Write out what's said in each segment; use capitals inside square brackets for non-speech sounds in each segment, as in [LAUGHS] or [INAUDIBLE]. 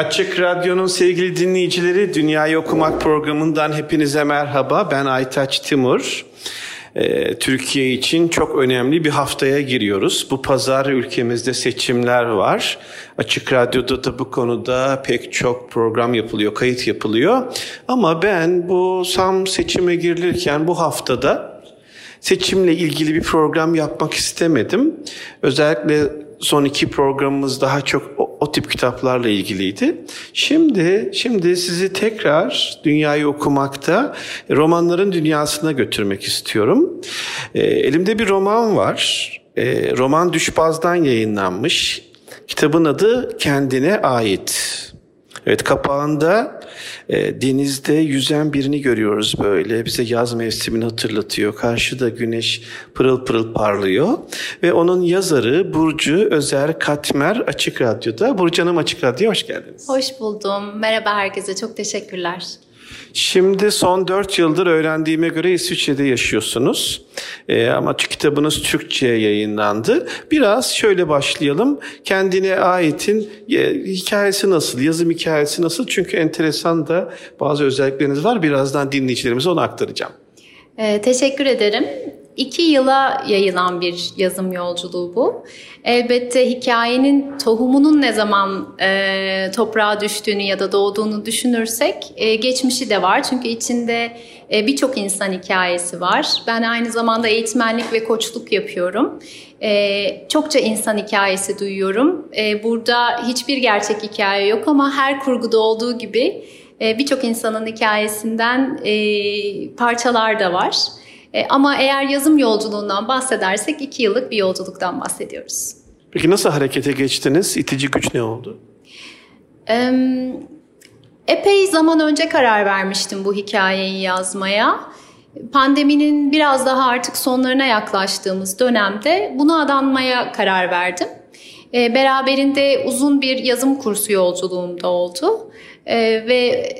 Açık Radyo'nun sevgili dinleyicileri Dünyayı Okumak programından hepinize merhaba. Ben Aytaç Timur. Ee, Türkiye için çok önemli bir haftaya giriyoruz. Bu pazar ülkemizde seçimler var. Açık Radyo'da da bu konuda pek çok program yapılıyor, kayıt yapılıyor. Ama ben bu sam seçime girilirken bu haftada seçimle ilgili bir program yapmak istemedim. Özellikle son iki programımız daha çok o, tip kitaplarla ilgiliydi. Şimdi şimdi sizi tekrar dünyayı okumakta romanların dünyasına götürmek istiyorum. E, elimde bir roman var. E, roman Düşbaz'dan yayınlanmış. Kitabın adı Kendine Ait. Evet kapağında e, denizde yüzen birini görüyoruz böyle. Bize yaz mevsimini hatırlatıyor. Karşıda güneş pırıl pırıl parlıyor. Ve onun yazarı Burcu Özer Katmer Açık Radyo'da. Burcu Hanım Açık Radyo'ya hoş geldiniz. Hoş buldum. Merhaba herkese. Çok teşekkürler. Şimdi son dört yıldır öğrendiğime göre İsviçre'de yaşıyorsunuz. Ee, ama kitabınız Türkçe yayınlandı. Biraz şöyle başlayalım. Kendine aitin e, hikayesi nasıl, yazım hikayesi nasıl? Çünkü enteresan da bazı özellikleriniz var. Birazdan dinleyicilerimize onu aktaracağım. Ee, teşekkür ederim. İki yıla yayılan bir yazım yolculuğu bu. Elbette hikayenin tohumunun ne zaman e, toprağa düştüğünü ya da doğduğunu düşünürsek e, geçmişi de var. Çünkü içinde e, birçok insan hikayesi var. Ben aynı zamanda eğitmenlik ve koçluk yapıyorum. E, çokça insan hikayesi duyuyorum. E, burada hiçbir gerçek hikaye yok ama her kurguda olduğu gibi e, birçok insanın hikayesinden e, parçalar da var. E, ama eğer yazım yolculuğundan bahsedersek iki yıllık bir yolculuktan bahsediyoruz. Peki nasıl harekete geçtiniz? İtici güç ne oldu? E, epey zaman önce karar vermiştim bu hikayeyi yazmaya. Pandeminin biraz daha artık sonlarına yaklaştığımız dönemde buna adanmaya karar verdim. E, beraberinde uzun bir yazım kursu yolculuğum da oldu. E, ve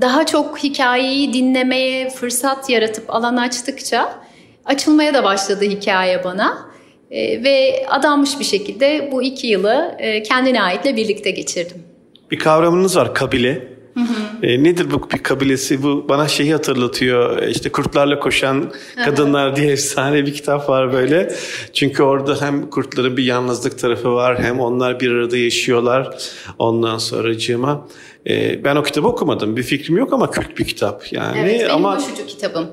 daha çok hikayeyi dinlemeye fırsat yaratıp alan açtıkça açılmaya da başladı hikaye bana. E, ve adanmış bir şekilde bu iki yılı e, kendine aitle birlikte geçirdim. Bir kavramınız var kabile. Hı hı. E, nedir bu bir kabilesi? Bu bana şeyi hatırlatıyor. E, işte kurtlarla koşan kadınlar diye efsane bir kitap var böyle. Çünkü orada hem kurtların bir yalnızlık tarafı var hem onlar bir arada yaşıyorlar. Ondan sonracığıma e, ben o kitabı okumadım. Bir fikrim yok ama kült bir kitap. Yani evet, benim ama başucu kitabım.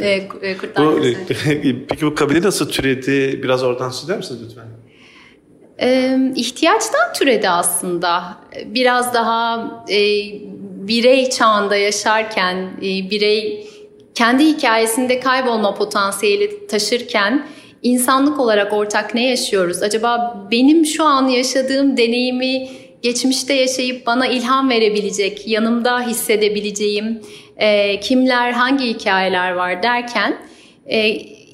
E, Kurtlar bu, [LAUGHS] Peki bu kabile nasıl türedi? Biraz oradan söyler misiniz lütfen? E, ihtiyaçtan türedi aslında. Biraz daha e, birey çağında yaşarken, e, birey kendi hikayesinde kaybolma potansiyeli taşırken insanlık olarak ortak ne yaşıyoruz? Acaba benim şu an yaşadığım deneyimi geçmişte yaşayıp bana ilham verebilecek, yanımda hissedebileceğim e, kimler, hangi hikayeler var derken e,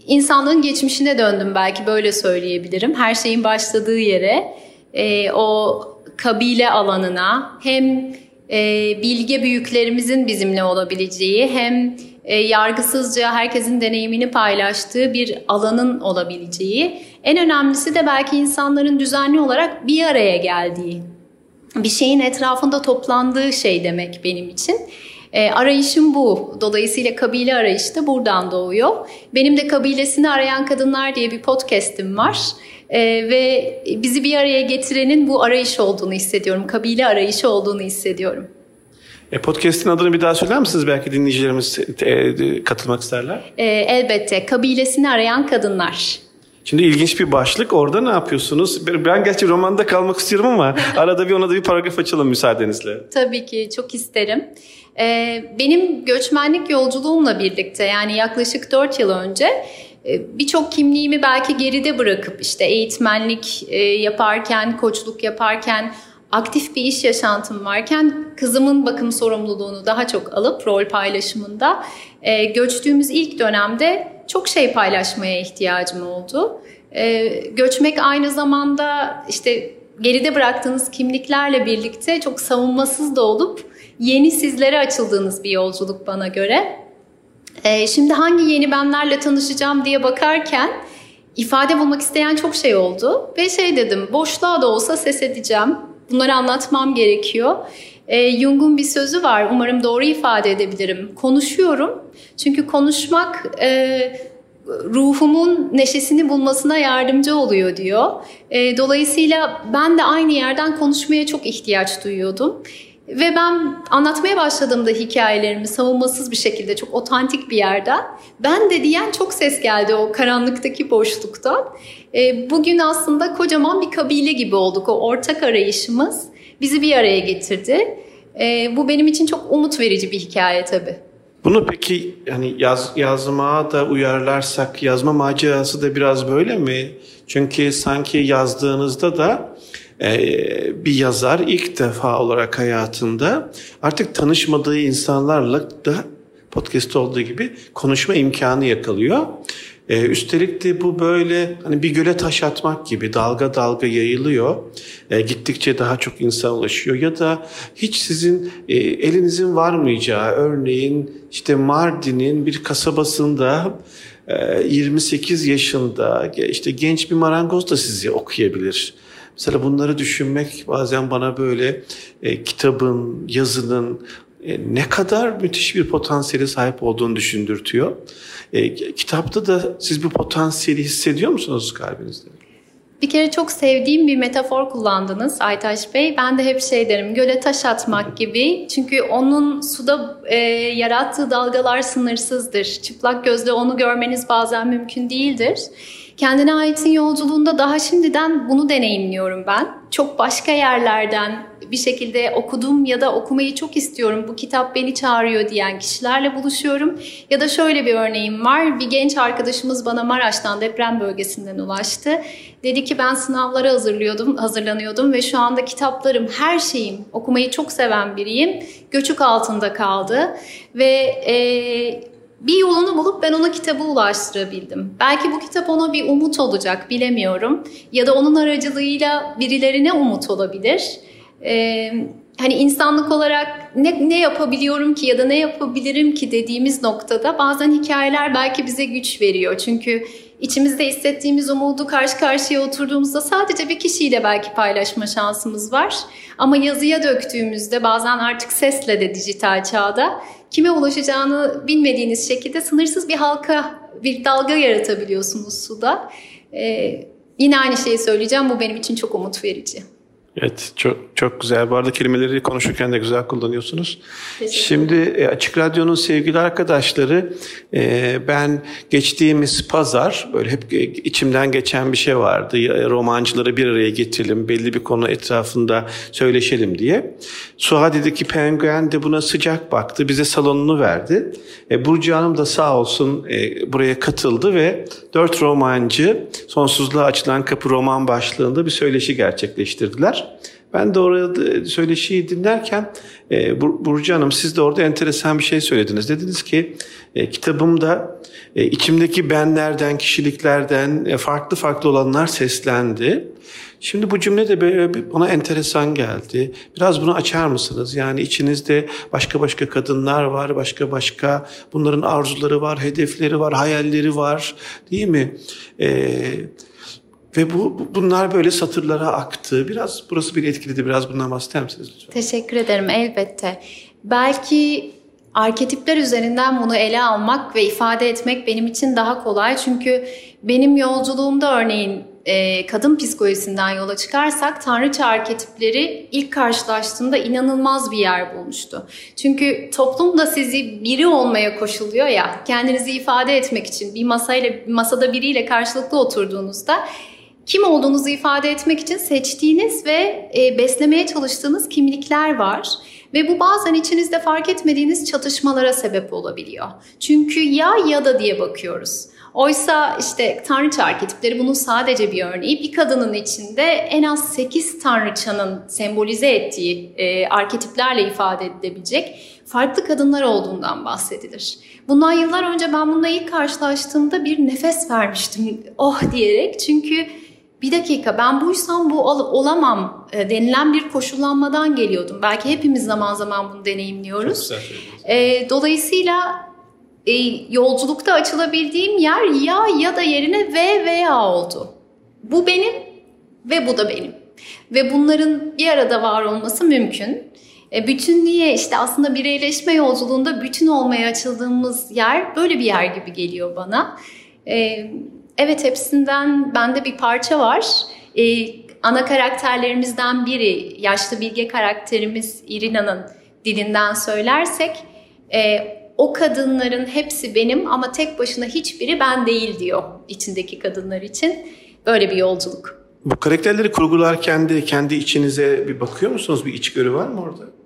insanlığın geçmişine döndüm belki böyle söyleyebilirim. Her şeyin başladığı yere, e, o kabile alanına hem e, bilge büyüklerimizin bizimle olabileceği hem e, yargısızca herkesin deneyimini paylaştığı bir alanın olabileceği. En önemlisi de belki insanların düzenli olarak bir araya geldiği bir şeyin etrafında toplandığı şey demek benim için. E, arayışım bu. Dolayısıyla kabile arayışı da buradan doğuyor. Benim de kabilesini arayan kadınlar diye bir podcast'im var. E, ve bizi bir araya getirenin bu arayış olduğunu hissediyorum. Kabile arayışı olduğunu hissediyorum. E, podcast'in adını bir daha söyler misiniz? Belki dinleyicilerimiz e, katılmak isterler. E, elbette. Kabilesini arayan kadınlar. Şimdi ilginç bir başlık. Orada ne yapıyorsunuz? Ben gerçi romanda kalmak istiyorum ama [LAUGHS] arada bir ona da bir paragraf açalım müsaadenizle. Tabii ki çok isterim. Ee, benim göçmenlik yolculuğumla birlikte yani yaklaşık 4 yıl önce e, birçok kimliğimi belki geride bırakıp işte eğitmenlik e, yaparken, koçluk yaparken aktif bir iş yaşantım varken kızımın bakım sorumluluğunu daha çok alıp rol paylaşımında e, göçtüğümüz ilk dönemde çok şey paylaşmaya ihtiyacım oldu. E, göçmek aynı zamanda işte geride bıraktığınız kimliklerle birlikte çok savunmasız da olup yeni sizlere açıldığınız bir yolculuk bana göre. E, şimdi hangi yeni benlerle tanışacağım diye bakarken ifade bulmak isteyen çok şey oldu ve şey dedim boşluğa da olsa ses edeceğim Bunları anlatmam gerekiyor. E, Jung'un bir sözü var, umarım doğru ifade edebilirim. Konuşuyorum çünkü konuşmak e, ruhumun neşesini bulmasına yardımcı oluyor diyor. E, dolayısıyla ben de aynı yerden konuşmaya çok ihtiyaç duyuyordum. Ve ben anlatmaya başladığımda hikayelerimi savunmasız bir şekilde çok otantik bir yerden ben de diyen çok ses geldi o karanlıktaki boşluktan. E, bugün aslında kocaman bir kabile gibi olduk. O ortak arayışımız bizi bir araya getirdi. E, bu benim için çok umut verici bir hikaye tabii. Bunu peki yani yaz, yazmaya da uyarlarsak yazma macerası da biraz böyle mi? Çünkü sanki yazdığınızda da bir yazar ilk defa olarak hayatında artık tanışmadığı insanlarla da podcast olduğu gibi konuşma imkanı yakalıyor. Ee, üstelik de bu böyle hani bir göle taş atmak gibi dalga dalga yayılıyor. Ee, gittikçe daha çok insan ulaşıyor. Ya da hiç sizin e, elinizin varmayacağı örneğin işte Mardin'in bir kasabasında 28 e, yaşında işte genç bir marangoz da sizi okuyabilir. Mesela bunları düşünmek bazen bana böyle e, kitabın, yazının e, ne kadar müthiş bir potansiyeli sahip olduğunu düşündürtüyor. E, kitapta da siz bu potansiyeli hissediyor musunuz kalbinizde? Bir kere çok sevdiğim bir metafor kullandınız Aytaş Bey. Ben de hep şey derim, göle taş atmak gibi. Çünkü onun suda e, yarattığı dalgalar sınırsızdır. Çıplak gözle onu görmeniz bazen mümkün değildir. Kendine aitin yolculuğunda daha şimdiden bunu deneyimliyorum ben. Çok başka yerlerden bir şekilde okudum ya da okumayı çok istiyorum. Bu kitap beni çağırıyor diyen kişilerle buluşuyorum. Ya da şöyle bir örneğim var. Bir genç arkadaşımız bana Maraş'tan deprem bölgesinden ulaştı. Dedi ki ben sınavlara hazırlıyordum, hazırlanıyordum ve şu anda kitaplarım, her şeyim, okumayı çok seven biriyim. Göçük altında kaldı ve e, bir yolunu bulup ben ona kitabı ulaştırabildim. Belki bu kitap ona bir umut olacak bilemiyorum. Ya da onun aracılığıyla birilerine umut olabilir. Ee, hani insanlık olarak ne, ne yapabiliyorum ki ya da ne yapabilirim ki dediğimiz noktada bazen hikayeler belki bize güç veriyor. Çünkü içimizde hissettiğimiz umudu karşı karşıya oturduğumuzda sadece bir kişiyle belki paylaşma şansımız var. Ama yazıya döktüğümüzde bazen artık sesle de dijital çağda kime ulaşacağını bilmediğiniz şekilde sınırsız bir halka, bir dalga yaratabiliyorsunuz suda. Ee, yine aynı şeyi söyleyeceğim. Bu benim için çok umut verici. Evet çok çok güzel. Bu arada kelimeleri konuşurken de güzel kullanıyorsunuz. Şimdi e, Açık Radyo'nun sevgili arkadaşları e, ben geçtiğimiz pazar böyle hep içimden geçen bir şey vardı. Romancıları bir araya getirelim belli bir konu etrafında söyleşelim diye. Suadi'deki penguen de buna sıcak baktı. Bize salonunu verdi. E, Burcu Hanım da sağ olsun buraya katıldı ve dört romancı Sonsuzluğa Açılan Kapı roman başlığında bir söyleşi gerçekleştirdiler. Ben de orada söyleşiyi dinlerken e, Burcu Hanım siz de orada enteresan bir şey söylediniz. Dediniz ki e, kitabımda e, içimdeki benlerden, kişiliklerden e, farklı farklı olanlar seslendi. Şimdi bu cümle de böyle bana enteresan geldi. Biraz bunu açar mısınız? Yani içinizde başka başka kadınlar var, başka başka bunların arzuları var, hedefleri var, hayalleri var değil mi? Eee ve bu bunlar böyle satırlara aktı. Biraz burası bir etkiledi. Biraz bundan bahseder misiniz lütfen? Teşekkür ederim elbette. Belki arketipler üzerinden bunu ele almak ve ifade etmek benim için daha kolay. Çünkü benim yolculuğumda örneğin e, kadın psikolojisinden yola çıkarsak tanrıça arketipleri ilk karşılaştığında inanılmaz bir yer bulmuştu. Çünkü toplum da sizi biri olmaya koşuluyor ya kendinizi ifade etmek için bir masayla masada biriyle karşılıklı oturduğunuzda kim olduğunuzu ifade etmek için seçtiğiniz ve e, beslemeye çalıştığınız kimlikler var. Ve bu bazen içinizde fark etmediğiniz çatışmalara sebep olabiliyor. Çünkü ya ya da diye bakıyoruz. Oysa işte tanrıça arketipleri bunun sadece bir örneği. Bir kadının içinde en az 8 tanrıçanın sembolize ettiği e, arketiplerle ifade edilebilecek farklı kadınlar olduğundan bahsedilir. Bundan yıllar önce ben bununla ilk karşılaştığımda bir nefes vermiştim oh diyerek. Çünkü bir dakika ben buysam bu ol, olamam e, denilen bir koşullanmadan geliyordum. Belki hepimiz zaman zaman bunu deneyimliyoruz. E, dolayısıyla e, yolculukta açılabildiğim yer ya ya da yerine ve veya oldu. Bu benim ve bu da benim. Ve bunların bir arada var olması mümkün. E, bütünlüğe işte aslında bireyleşme yolculuğunda bütün olmaya açıldığımız yer böyle bir yer gibi geliyor bana. E, evet hepsinden bende bir parça var. E, ana karakterlerimizden biri yaşlı bilge karakterimiz Irina'nın dilinden söylersek e, o kadınların hepsi benim ama tek başına hiçbiri ben değil diyor içindeki kadınlar için. Böyle bir yolculuk. Bu karakterleri kurgularken de kendi içinize bir bakıyor musunuz? Bir içgörü var mı orada?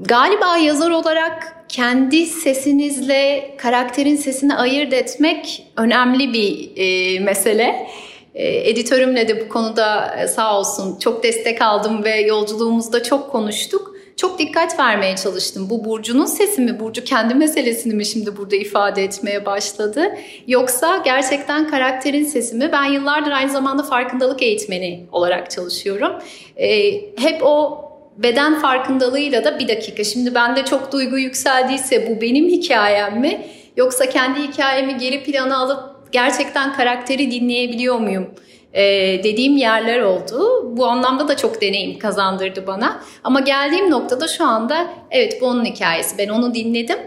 Galiba yazar olarak kendi sesinizle karakterin sesini ayırt etmek önemli bir e, mesele. E, editörümle de bu konuda e, sağ olsun çok destek aldım ve yolculuğumuzda çok konuştuk. Çok dikkat vermeye çalıştım. Bu Burcu'nun sesi mi? Burcu kendi meselesini mi şimdi burada ifade etmeye başladı? Yoksa gerçekten karakterin sesi mi? Ben yıllardır aynı zamanda farkındalık eğitmeni olarak çalışıyorum. E, hep o beden farkındalığıyla da bir dakika şimdi bende çok duygu yükseldiyse bu benim hikayem mi? Yoksa kendi hikayemi geri plana alıp gerçekten karakteri dinleyebiliyor muyum? Ee, dediğim yerler oldu. Bu anlamda da çok deneyim kazandırdı bana. Ama geldiğim noktada şu anda evet bu onun hikayesi. Ben onu dinledim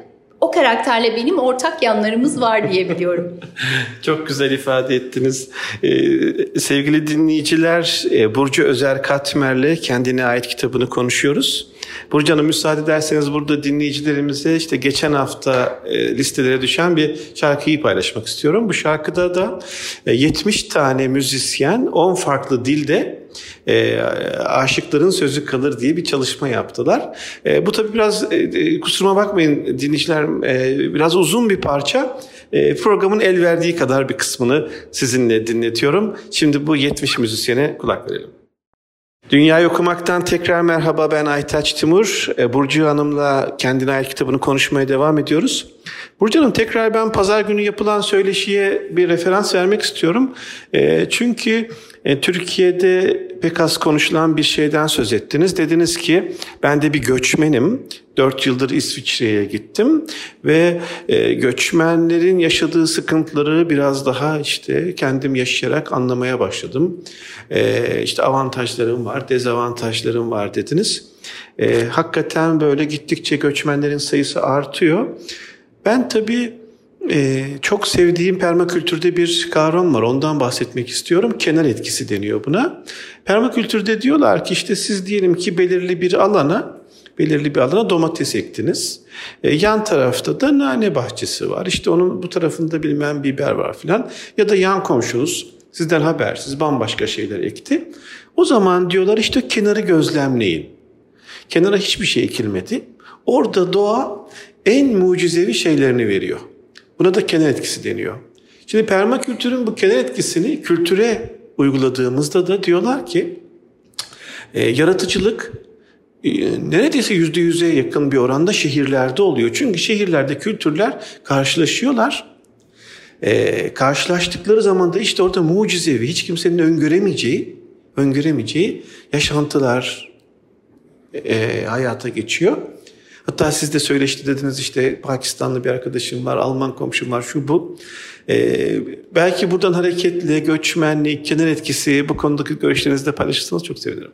o karakterle benim ortak yanlarımız var diyebiliyorum. [LAUGHS] Çok güzel ifade ettiniz. Ee, sevgili dinleyiciler, e, Burcu Özer Katmer'le kendine ait kitabını konuşuyoruz. Burcu Hanım müsaade ederseniz burada dinleyicilerimize işte geçen hafta e, listelere düşen bir şarkıyı paylaşmak istiyorum. Bu şarkıda da e, 70 tane müzisyen 10 farklı dilde e, aşıkların sözü kalır diye bir çalışma yaptılar. E, bu tabii biraz e, kusuruma bakmayın dinleyiciler e, biraz uzun bir parça. E, programın el verdiği kadar bir kısmını sizinle dinletiyorum. Şimdi bu 70 müzisyene kulak verelim. Dünyayı okumaktan tekrar merhaba ben Aytaç Timur. E, Burcu Hanım'la kendine ait kitabını konuşmaya devam ediyoruz. Burcu Hanım tekrar ben pazar günü yapılan söyleşiye bir referans vermek istiyorum. E, çünkü e, Türkiye'de pek az konuşulan bir şeyden söz ettiniz. Dediniz ki ben de bir göçmenim. Dört yıldır İsviçre'ye gittim ve e, göçmenlerin yaşadığı sıkıntıları biraz daha işte kendim yaşayarak anlamaya başladım. E, işte avantajlarım var, dezavantajlarım var dediniz. E, hakikaten böyle gittikçe göçmenlerin sayısı artıyor. Ben tabii ee, çok sevdiğim permakültürde bir kavram var. Ondan bahsetmek istiyorum. Kenar etkisi deniyor buna. Permakültürde diyorlar ki işte siz diyelim ki belirli bir alana belirli bir alana domates ektiniz. Ee, yan tarafta da nane bahçesi var. İşte onun bu tarafında bilmem biber var filan. Ya da yan komşunuz sizden habersiz bambaşka şeyler ekti. O zaman diyorlar işte kenarı gözlemleyin. Kenara hiçbir şey ekilmedi. Orada doğa en mucizevi şeylerini veriyor. Buna da kenar etkisi deniyor. Şimdi permakültürün bu kenar etkisini kültüre uyguladığımızda da diyorlar ki e, yaratıcılık e, neredeyse yüzde yüze yakın bir oranda şehirlerde oluyor. Çünkü şehirlerde kültürler karşılaşıyorlar. E, karşılaştıkları zaman da işte orada mucizevi, hiç kimsenin öngöremeyeceği, öngöremeyeceği yaşantılar e, hayata geçiyor. Hatta siz de söyleşti dediniz işte Pakistanlı bir arkadaşım var, Alman komşum var, şu bu. Ee, belki buradan hareketle göçmenlik, kenar etkisi bu konudaki görüşlerinizi de paylaşırsanız çok sevinirim.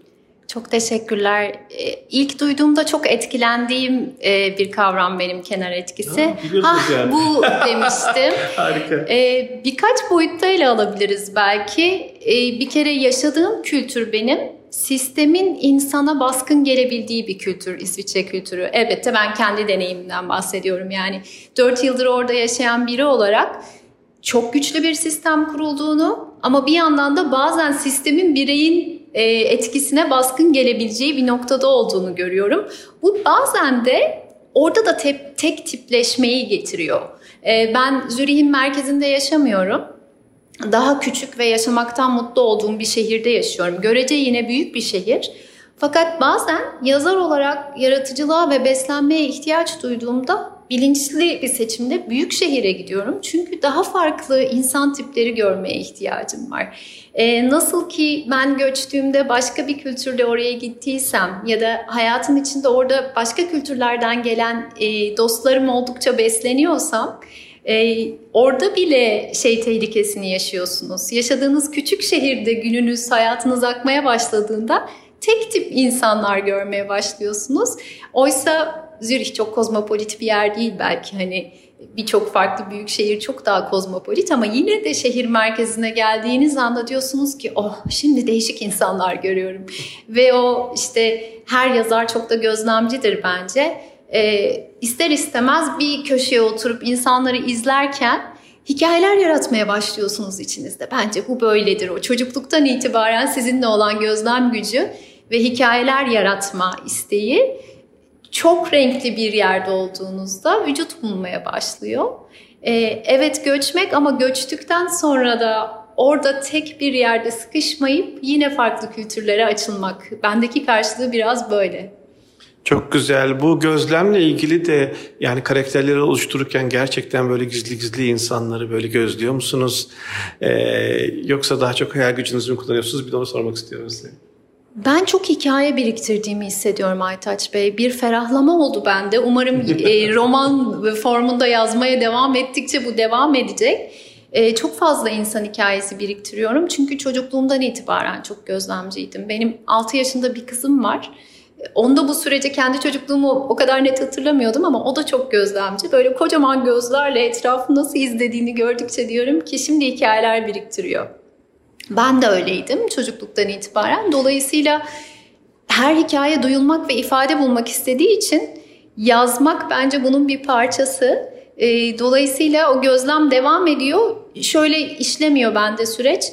Çok teşekkürler. E, ilk duyduğumda çok etkilendiğim e, bir kavram benim kenar etkisi. Ha, ha yani. bu [LAUGHS] demiştim. Harika. E, birkaç boyutta ele alabiliriz belki. Bir kere yaşadığım kültür benim sistemin insana baskın gelebildiği bir kültür İsviçre kültürü. Elbette ben kendi deneyimimden bahsediyorum. Yani 4 yıldır orada yaşayan biri olarak çok güçlü bir sistem kurulduğunu ama bir yandan da bazen sistemin bireyin e, etkisine baskın gelebileceği bir noktada olduğunu görüyorum. Bu bazen de orada da te- tek tipleşmeyi getiriyor. E, ben Zürih'in merkezinde yaşamıyorum. Daha küçük ve yaşamaktan mutlu olduğum bir şehirde yaşıyorum. Görece yine büyük bir şehir. Fakat bazen yazar olarak yaratıcılığa ve beslenmeye ihtiyaç duyduğumda bilinçli bir seçimde büyük şehire gidiyorum. Çünkü daha farklı insan tipleri görmeye ihtiyacım var. Ee, nasıl ki ben göçtüğümde başka bir kültürle oraya gittiysem ya da hayatın içinde orada başka kültürlerden gelen e, dostlarım oldukça besleniyorsam e, orada bile şey tehlikesini yaşıyorsunuz. Yaşadığınız küçük şehirde gününüz, hayatınız akmaya başladığında tek tip insanlar görmeye başlıyorsunuz. Oysa Zürih çok kozmopolit bir yer değil belki hani birçok farklı büyük şehir çok daha kozmopolit ama yine de şehir merkezine geldiğiniz anda diyorsunuz ki oh şimdi değişik insanlar görüyorum. Ve o işte her yazar çok da gözlemcidir bence. Ee, ister istemez bir köşeye oturup insanları izlerken hikayeler yaratmaya başlıyorsunuz içinizde. Bence bu böyledir o. Çocukluktan itibaren sizinle olan gözlem gücü ve hikayeler yaratma isteği çok renkli bir yerde olduğunuzda vücut bulmaya başlıyor. Ee, evet göçmek ama göçtükten sonra da orada tek bir yerde sıkışmayıp yine farklı kültürlere açılmak. Bendeki karşılığı biraz böyle. Çok güzel. Bu gözlemle ilgili de yani karakterleri oluştururken gerçekten böyle gizli gizli insanları böyle gözlüyor musunuz? Ee, yoksa daha çok hayal gücünüzü mü kullanıyorsunuz? Bir de onu sormak istiyorum size. Ben çok hikaye biriktirdiğimi hissediyorum Aytaç Bey. Bir ferahlama oldu bende. Umarım e, [LAUGHS] roman formunda yazmaya devam ettikçe bu devam edecek. E, çok fazla insan hikayesi biriktiriyorum. Çünkü çocukluğumdan itibaren çok gözlemciydim. Benim 6 yaşında bir kızım var. Onda bu sürece kendi çocukluğumu o kadar net hatırlamıyordum ama o da çok gözlemci. Böyle kocaman gözlerle etrafı nasıl izlediğini gördükçe diyorum ki şimdi hikayeler biriktiriyor. Ben de öyleydim çocukluktan itibaren. Dolayısıyla her hikaye duyulmak ve ifade bulmak istediği için yazmak bence bunun bir parçası. E, dolayısıyla o gözlem devam ediyor. Şöyle işlemiyor bende süreç.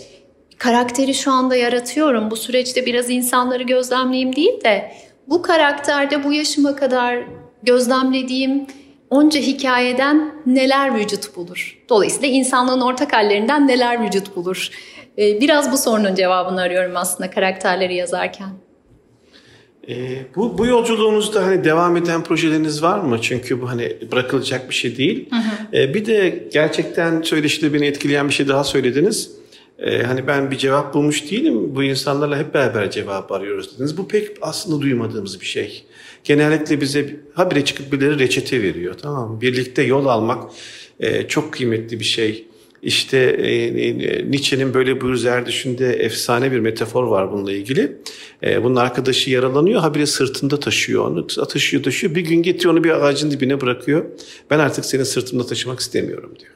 Karakteri şu anda yaratıyorum. Bu süreçte biraz insanları gözlemleyeyim değil de bu karakterde bu yaşıma kadar gözlemlediğim onca hikayeden neler vücut bulur? Dolayısıyla insanlığın ortak hallerinden neler vücut bulur? Ee, biraz bu sorunun cevabını arıyorum aslında karakterleri yazarken. E, bu, bu yolculuğunuzda hani devam eden projeleriniz var mı? Çünkü bu hani bırakılacak bir şey değil. Hı hı. E, bir de gerçekten söyleşide beni etkileyen bir şey daha söylediniz. E, hani ben bir cevap bulmuş değilim. Bu insanlarla hep beraber cevap arıyoruz dediniz. Bu pek aslında duymadığımız bir şey. Genellikle bize habire çıkıp birileri reçete veriyor. Tamam? Birlikte yol almak e, çok kıymetli bir şey. İşte e, e, Nietzsche'nin böyle bir Zerdüşt'ünde efsane bir metafor var bununla ilgili. E, bunun arkadaşı yaralanıyor, habire sırtında taşıyor onu. Taşıyor taşıyor. Bir gün getiriyor onu bir ağacın dibine bırakıyor. Ben artık seni sırtımda taşımak istemiyorum diyor.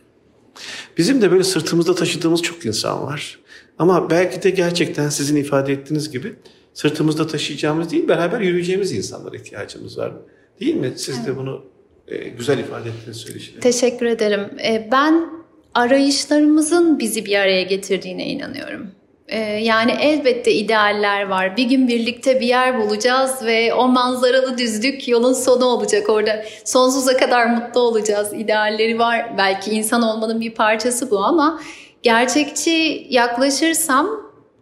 Bizim de böyle sırtımızda taşıdığımız çok insan var. Ama belki de gerçekten sizin ifade ettiğiniz gibi sırtımızda taşıyacağımız değil, beraber yürüyeceğimiz insanlara ihtiyacımız var. Değil mi? Siz evet. de bunu e, güzel ifade ettiniz söyleşide. Teşekkür ederim. E, ben arayışlarımızın bizi bir araya getirdiğine inanıyorum. Ee, yani elbette idealler var. Bir gün birlikte bir yer bulacağız ve o manzaralı düzlük yolun sonu olacak. Orada sonsuza kadar mutlu olacağız. İdealleri var. Belki insan olmanın bir parçası bu ama gerçekçi yaklaşırsam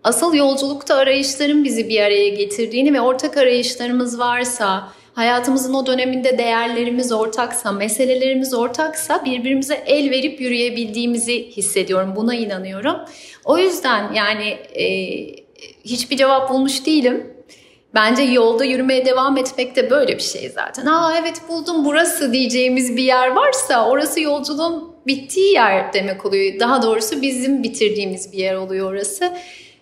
asıl yolculukta arayışların bizi bir araya getirdiğini ve ortak arayışlarımız varsa hayatımızın o döneminde değerlerimiz ortaksa, meselelerimiz ortaksa birbirimize el verip yürüyebildiğimizi hissediyorum. Buna inanıyorum. O yüzden yani e, hiçbir cevap bulmuş değilim. Bence yolda yürümeye devam etmek de böyle bir şey zaten. Aa evet buldum burası diyeceğimiz bir yer varsa orası yolculuğun bittiği yer demek oluyor. Daha doğrusu bizim bitirdiğimiz bir yer oluyor orası.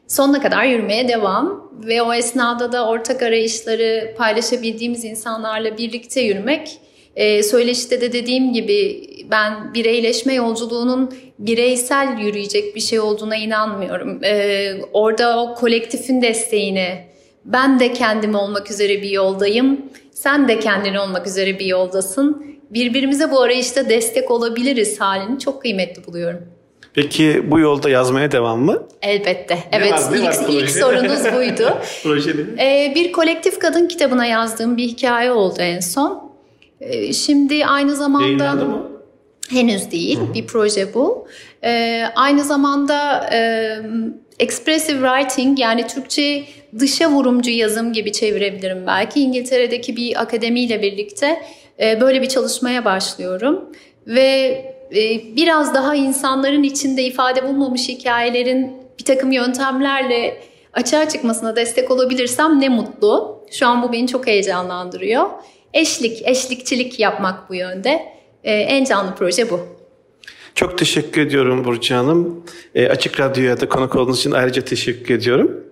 Sonuna kadar yürümeye devam ve o esnada da ortak arayışları paylaşabildiğimiz insanlarla birlikte yürümek e, söyleşide de dediğim gibi ben bireyleşme yolculuğunun bireysel yürüyecek bir şey olduğuna inanmıyorum. E, orada o kolektifin desteğini, ben de kendim olmak üzere bir yoldayım, sen de kendin olmak üzere bir yoldasın. Birbirimize bu arayışta destek olabiliriz halini çok kıymetli buluyorum. Peki bu yolda yazmaya devam mı? Elbette. Ne evet var, ne var ilk, proje? ilk sorunuz buydu. [LAUGHS] Proje? Ee, bir kolektif kadın kitabına yazdığım bir hikaye oldu en son. Ee, şimdi aynı zamanda... Yayınlandı mı? Henüz değil. Bir proje bu. Ee, aynı zamanda e, expressive writing yani Türkçe dışa vurumcu yazım gibi çevirebilirim belki. İngiltere'deki bir akademiyle birlikte e, böyle bir çalışmaya başlıyorum. Ve biraz daha insanların içinde ifade bulmamış hikayelerin bir takım yöntemlerle açığa çıkmasına destek olabilirsem ne mutlu. Şu an bu beni çok heyecanlandırıyor. Eşlik, eşlikçilik yapmak bu yönde. Ee, en canlı proje bu. Çok teşekkür ediyorum Burcu Hanım. E, Açık Radyo'ya da konuk olduğunuz için ayrıca teşekkür ediyorum.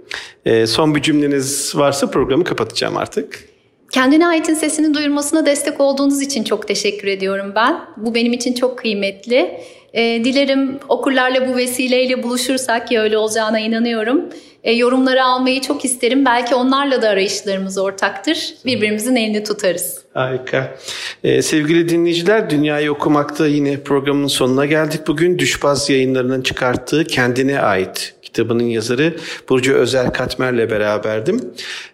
E, son bir cümleniz varsa programı kapatacağım artık. Kendine aitin sesini duyurmasına destek olduğunuz için çok teşekkür ediyorum ben. Bu benim için çok kıymetli. E, dilerim okurlarla bu vesileyle buluşursak ki öyle olacağına inanıyorum. E, yorumları almayı çok isterim. Belki onlarla da arayışlarımız ortaktır. Birbirimizin elini tutarız. Harika. Ee, sevgili dinleyiciler, Dünyayı Okumak'ta yine programın sonuna geldik. Bugün Düşbaz yayınlarının çıkarttığı Kendine Ait kitabının yazarı Burcu Özer Katmer'le beraberdim.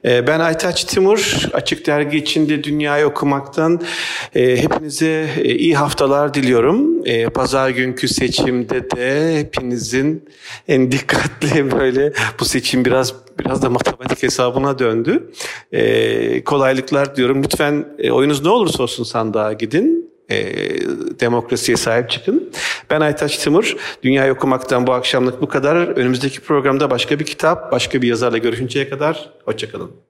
Ee, ben Aytaç Timur. Açık Dergi içinde Dünyayı Okumak'tan e, hepinize e, iyi haftalar diliyorum. E, Pazar günkü seçimde de hepinizin en dikkatli [LAUGHS] böyle bu seçim biraz biraz da matematik hesabına döndü. Kolaylıklar diyorum. Lütfen oyunuz ne olursa olsun sandığa gidin. E, demokrasiye sahip çıkın. Ben Aytaç Timur. Dünyayı okumaktan bu akşamlık bu kadar. Önümüzdeki programda başka bir kitap, başka bir yazarla görüşünceye kadar hoşçakalın.